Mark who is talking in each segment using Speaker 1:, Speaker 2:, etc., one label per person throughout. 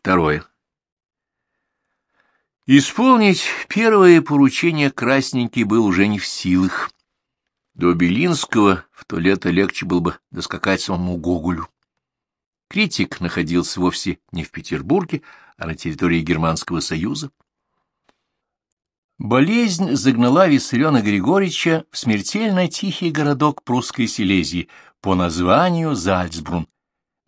Speaker 1: Второе. Исполнить первое поручение Красненький был уже не в силах. До Белинского в то лето легче было бы доскакать самому Гоголю. Критик находился вовсе не в Петербурге, а на территории Германского Союза. Болезнь загнала Виссариона Григорьевича в смертельно тихий городок прусской Силезии по названию Зальцбрун,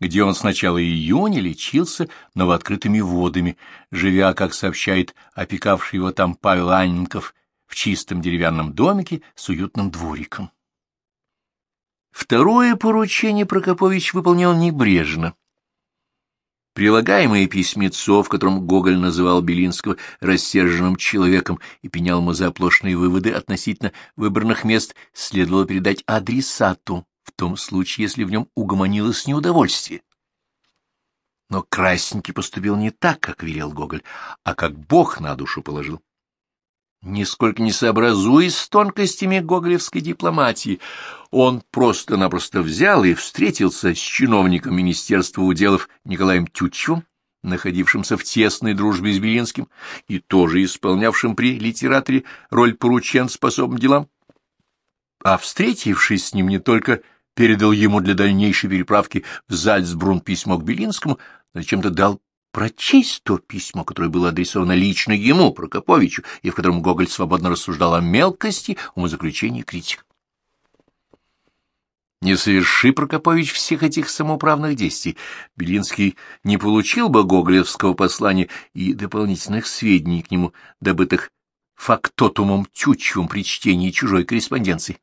Speaker 1: где он с начала июня лечился новооткрытыми водами, живя, как сообщает опекавший его там Павел Анненков, в чистом деревянном домике с уютным двориком. Второе поручение Прокопович выполнял небрежно. Прилагаемое письмецо, в котором Гоголь называл Белинского рассерженным человеком и пенял ему за оплошные выводы относительно выбранных мест, следовало передать адресату, в том случае, если в нем угомонилось неудовольствие. Но Красненький поступил не так, как велел Гоголь, а как Бог на душу положил. Нисколько не сообразуясь с тонкостями гоголевской дипломатии, он просто-напросто взял и встретился с чиновником Министерства уделов Николаем Тютчевым, находившимся в тесной дружбе с Белинским и тоже исполнявшим при литераторе роль поручен способным делам. А встретившись с ним, не только передал ему для дальнейшей переправки в Зальцбрун письмо к Белинскому, но зачем-то дал прочесть то письмо, которое было адресовано лично ему, Прокоповичу, и в котором Гоголь свободно рассуждал о мелкости умозаключений критик. Не соверши Прокопович всех этих самоуправных действий, Белинский не получил бы гоголевского послания и дополнительных сведений к нему, добытых фактотумом Тютчевым при чтении чужой корреспонденции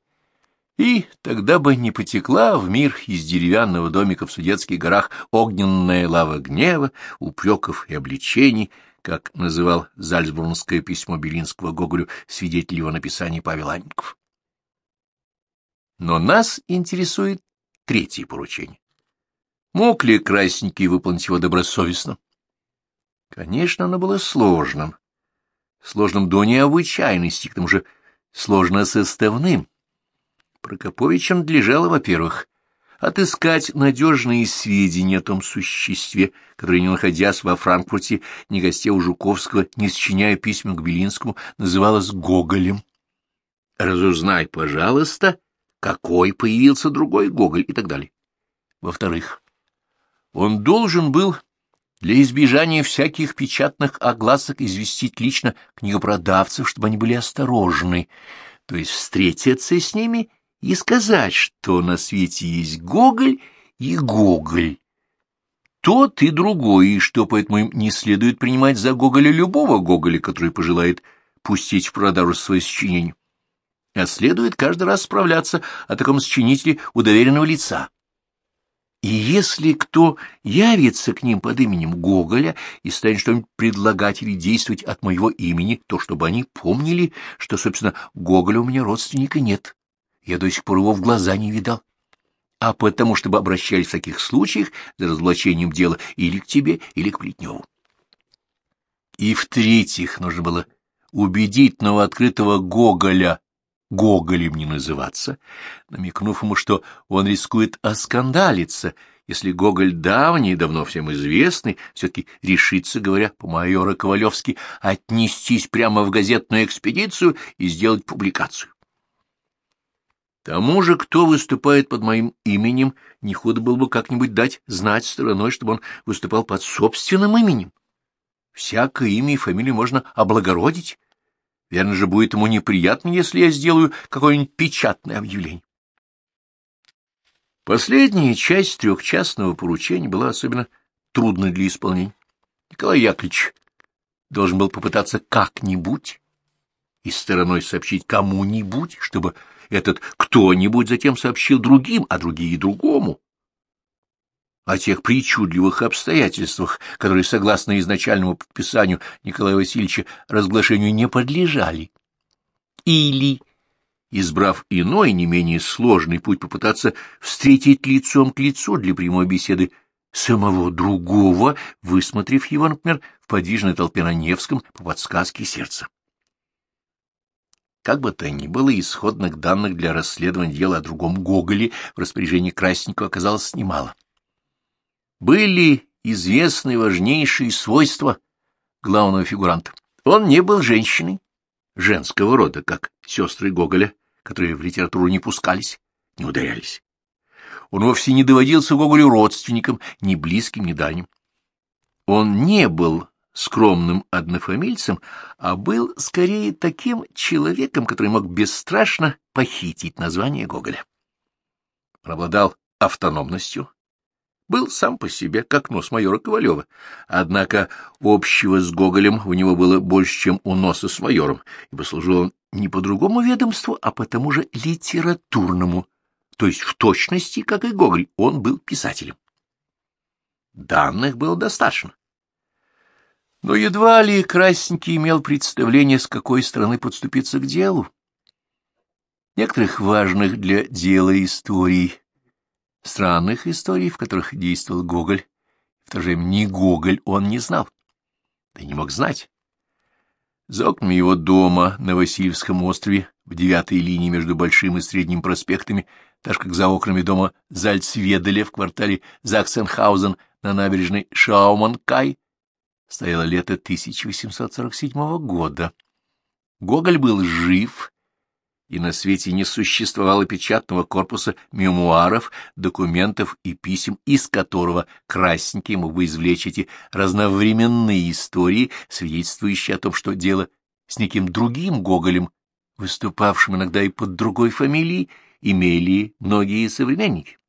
Speaker 1: и тогда бы не потекла в мир из деревянного домика в Судетских горах огненная лава гнева, упреков и обличений, как называл зальцбургское письмо Белинского Гоголю свидетель его написания Павел Анников. Но нас интересует третье поручение. Мог ли Красненький выполнить его добросовестно? Конечно, оно было сложным. Сложным до необычайности, к тому же сложно составным Прокоповичу надлежало, во-первых, отыскать надежные сведения о том существе, которое, не находясь во Франкфурте, не гостя у Жуковского, не сочиняя письма к Белинскому, называлось Гоголем. Разузнай, пожалуйста, какой появился другой Гоголь и так далее. Во-вторых, он должен был для избежания всяких печатных огласок известить лично книгопродавцев, чтобы они были осторожны, то есть встретиться с ними и сказать, что на свете есть Гоголь и Гоголь. Тот и другой, и что поэтому им не следует принимать за Гоголя любого Гоголя, который пожелает пустить в продажу свое сочинение, а следует каждый раз справляться о таком сочинителе у доверенного лица. И если кто явится к ним под именем Гоголя и станет что-нибудь предлагать или действовать от моего имени, то чтобы они помнили, что, собственно, Гоголя у меня родственника нет я до сих пор его в глаза не видал. А потому, чтобы обращались в таких случаях за разоблачением дела или к тебе, или к Плетневу. И в-третьих, нужно было убедить новооткрытого Гоголя Гоголем не называться, намекнув ему, что он рискует оскандалиться, если Гоголь давний, давно всем известный, все-таки решится, говоря по-майора Ковалевски, отнестись прямо в газетную экспедицию и сделать публикацию. Тому же, кто выступает под моим именем, не худо было бы как-нибудь дать знать стороной, чтобы он выступал под собственным именем. Всякое имя и фамилию можно облагородить. Верно же, будет ему неприятно, если я сделаю какое-нибудь печатное объявление. Последняя часть трехчастного поручения была особенно трудной для исполнения. Николай Яковлевич должен был попытаться как-нибудь и стороной сообщить кому-нибудь, чтобы этот кто-нибудь затем сообщил другим, а другие другому. О тех причудливых обстоятельствах, которые, согласно изначальному подписанию Николая Васильевича, разглашению не подлежали. Или, избрав иной, не менее сложный путь, попытаться встретить лицом к лицу для прямой беседы самого другого, высмотрев его, например, в подвижной толпе на Невском по подсказке сердца. Как бы то ни было, исходных данных для расследования дела о другом Гоголе в распоряжении Красникова оказалось немало. Были известны важнейшие свойства главного фигуранта. Он не был женщиной женского рода, как сестры Гоголя, которые в литературу не пускались, не ударялись. Он вовсе не доводился Гоголю родственникам, ни близким, ни дальним. Он не был скромным однофамильцем, а был скорее таким человеком, который мог бесстрашно похитить название Гоголя. Он обладал автономностью, был сам по себе, как нос майора Ковалева. Однако общего с Гоголем у него было больше, чем у носа с майором, ибо служил он не по другому ведомству, а по тому же литературному, то есть в точности, как и Гоголь, он был писателем. Данных было достаточно. Но едва ли Красненький имел представление, с какой стороны подступиться к делу. Некоторых важных для дела историй, странных историй, в которых действовал Гоголь, в то же время не Гоголь он не знал, да не мог знать. За окнами его дома на Васильевском острове, в девятой линии между Большим и Средним проспектами, так же как за окнами дома Зальцведеля в квартале Заксенхаузен на набережной Шауманкай, стояло лето 1847 года. Гоголь был жив, и на свете не существовало печатного корпуса мемуаров, документов и писем, из которого красненький мог бы извлечь эти разновременные истории, свидетельствующие о том, что дело с неким другим Гоголем, выступавшим иногда и под другой фамилией, имели многие современники.